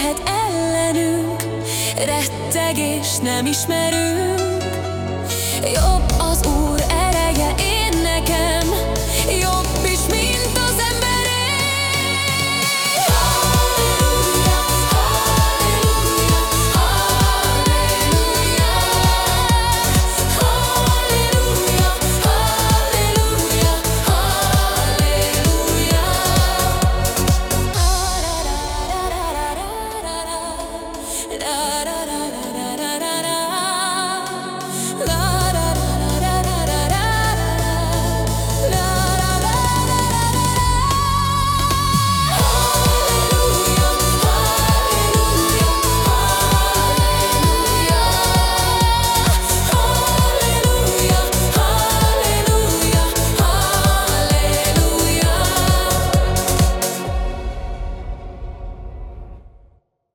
lehet ellenünk Rettegés nem ismerünk.